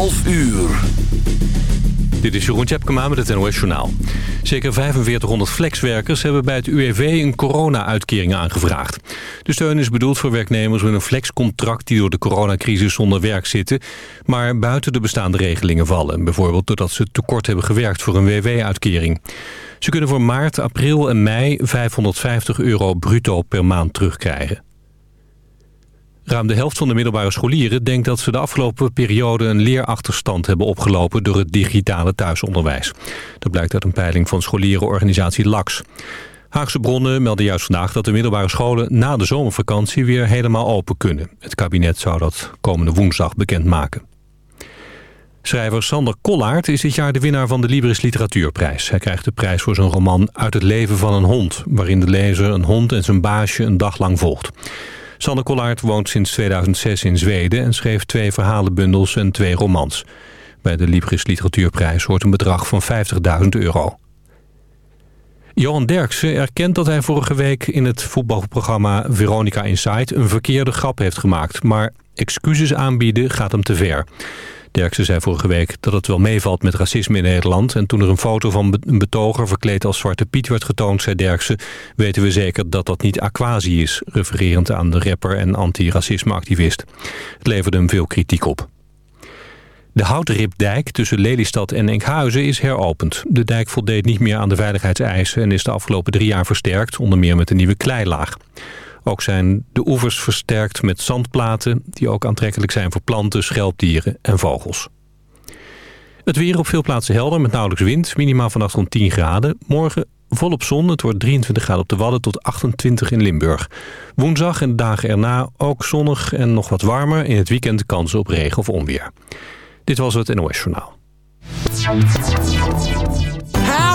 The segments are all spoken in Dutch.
11 uur. Dit is Jeroen Tjepkema met het NOS Journaal. Zeker 4500 flexwerkers hebben bij het UWV een corona-uitkering aangevraagd. De steun is bedoeld voor werknemers met een flexcontract... die door de coronacrisis zonder werk zitten... maar buiten de bestaande regelingen vallen. Bijvoorbeeld doordat ze tekort hebben gewerkt voor een WW-uitkering. Ze kunnen voor maart, april en mei 550 euro bruto per maand terugkrijgen. Ruim de helft van de middelbare scholieren denkt dat ze de afgelopen periode een leerachterstand hebben opgelopen door het digitale thuisonderwijs. Dat blijkt uit een peiling van scholierenorganisatie LAX. Haagse bronnen melden juist vandaag dat de middelbare scholen na de zomervakantie weer helemaal open kunnen. Het kabinet zou dat komende woensdag bekendmaken. Schrijver Sander Kollaert is dit jaar de winnaar van de Libris Literatuurprijs. Hij krijgt de prijs voor zijn roman Uit het leven van een hond... waarin de lezer een hond en zijn baasje een dag lang volgt. Sander Kollaert woont sinds 2006 in Zweden... en schreef twee verhalenbundels en twee romans. Bij de Libris Literatuurprijs hoort een bedrag van 50.000 euro. Johan Derksen erkent dat hij vorige week in het voetbalprogramma Veronica Inside... een verkeerde grap heeft gemaakt, maar excuses aanbieden gaat hem te ver. Derksen zei vorige week dat het wel meevalt met racisme in Nederland... en toen er een foto van een betoger verkleed als Zwarte Piet werd getoond... zei Derksen, weten we zeker dat dat niet Aquasi is... refererend aan de rapper en anti-racisme-activist. Het leverde hem veel kritiek op. De houtripdijk tussen Lelystad en Enkhuizen is heropend. De dijk voldeed niet meer aan de veiligheidseisen... en is de afgelopen drie jaar versterkt, onder meer met een nieuwe kleilaag. Ook zijn de oevers versterkt met zandplaten... die ook aantrekkelijk zijn voor planten, schelpdieren en vogels. Het weer op veel plaatsen helder met nauwelijks wind. Minimaal vannacht rond 10 graden. Morgen volop zon. Het wordt 23 graden op de Wadden tot 28 in Limburg. Woensdag en de dagen erna ook zonnig en nog wat warmer. In het weekend kansen op regen of onweer. Dit was het NOS Journaal.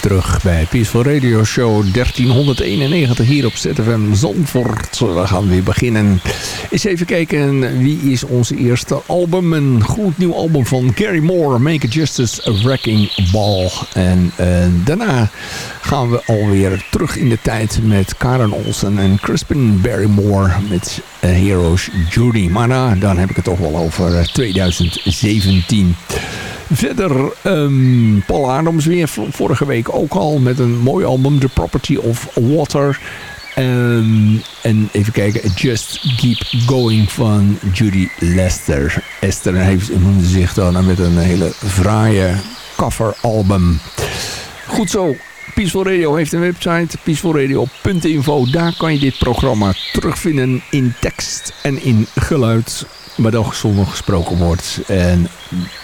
Terug bij Peaceful Radio Show 1391 hier op ZFM Zandvoort. We gaan weer beginnen. Eens even kijken, wie is onze eerste album? Een goed nieuw album van Gary Moore, Make a Justice, A Wrecking Ball. En uh, daarna gaan we alweer terug in de tijd met Karen Olsen en Crispin Barrymore met uh, Heroes Judy. Maar nou, dan heb ik het toch wel over 2017. Verder um, Paul Adams weer vorige week ook al met een mooi album. The Property of Water. Um, en even kijken. Just Keep Going van Judy Lester. Esther heeft, zich dan met een hele fraaie coveralbum. Goed zo. Peaceful Radio heeft een website, peacefulradio.info. Daar kan je dit programma terugvinden in tekst en in geluid maar dan zonder gesproken wordt. En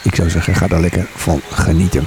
ik zou zeggen, ga daar lekker van genieten.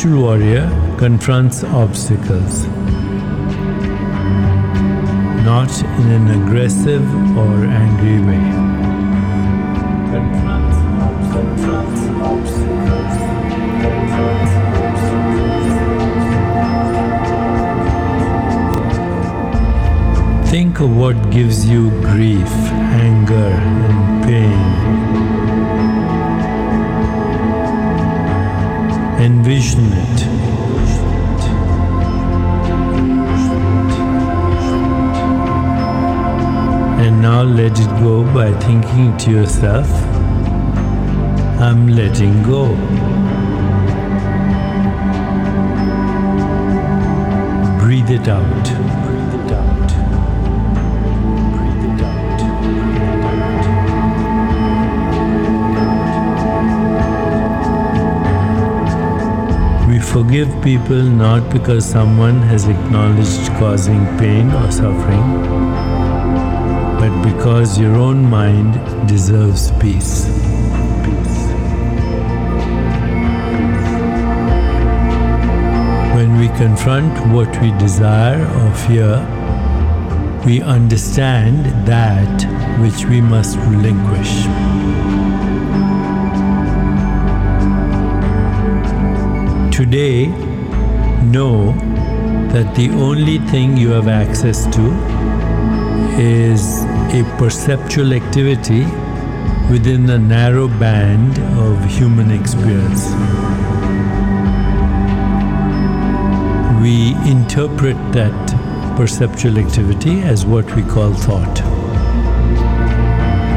spiritual warrior confronts obstacles, not in an aggressive or angry way. Think of what gives you grief, anger, Envision it. And now let it go by thinking to yourself, I'm letting go. Breathe it out. Forgive people not because someone has acknowledged causing pain or suffering, but because your own mind deserves peace. When we confront what we desire or fear, we understand that which we must relinquish. Today, know that the only thing you have access to is a perceptual activity within a narrow band of human experience. We interpret that perceptual activity as what we call thought.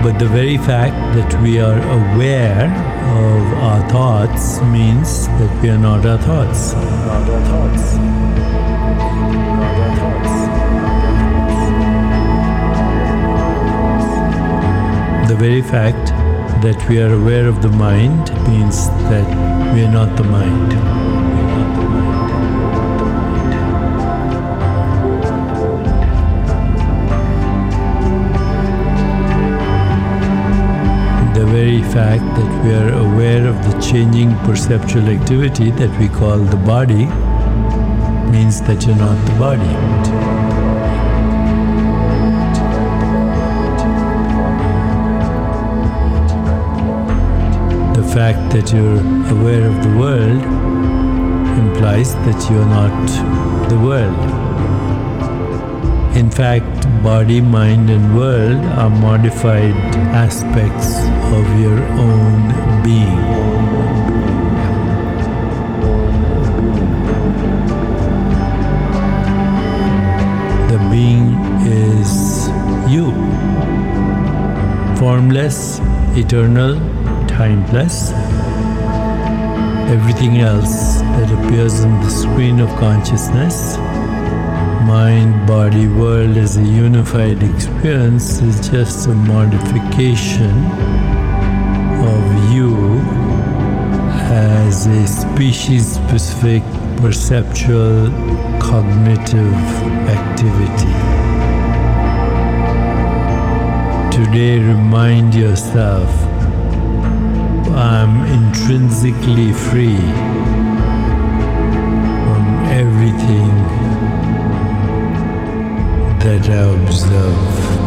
But the very fact that we are aware of our thoughts means that we are not our thoughts. Not our thoughts. Not our thoughts. The very fact that we are aware of the mind means that we are not the mind. Fact that we are aware of the changing perceptual activity that we call the body means that you're not the body. The fact that you're aware of the world implies that you're not the world. In fact, body, mind, and world are modified aspects of your own being. The being is you. Formless, eternal, timeless. Everything else that appears on the screen of consciousness mind, body, world as a unified experience is just a modification of you as a species specific perceptual cognitive activity. Today, remind yourself I'm intrinsically free that I observe.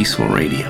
Peaceful Radio.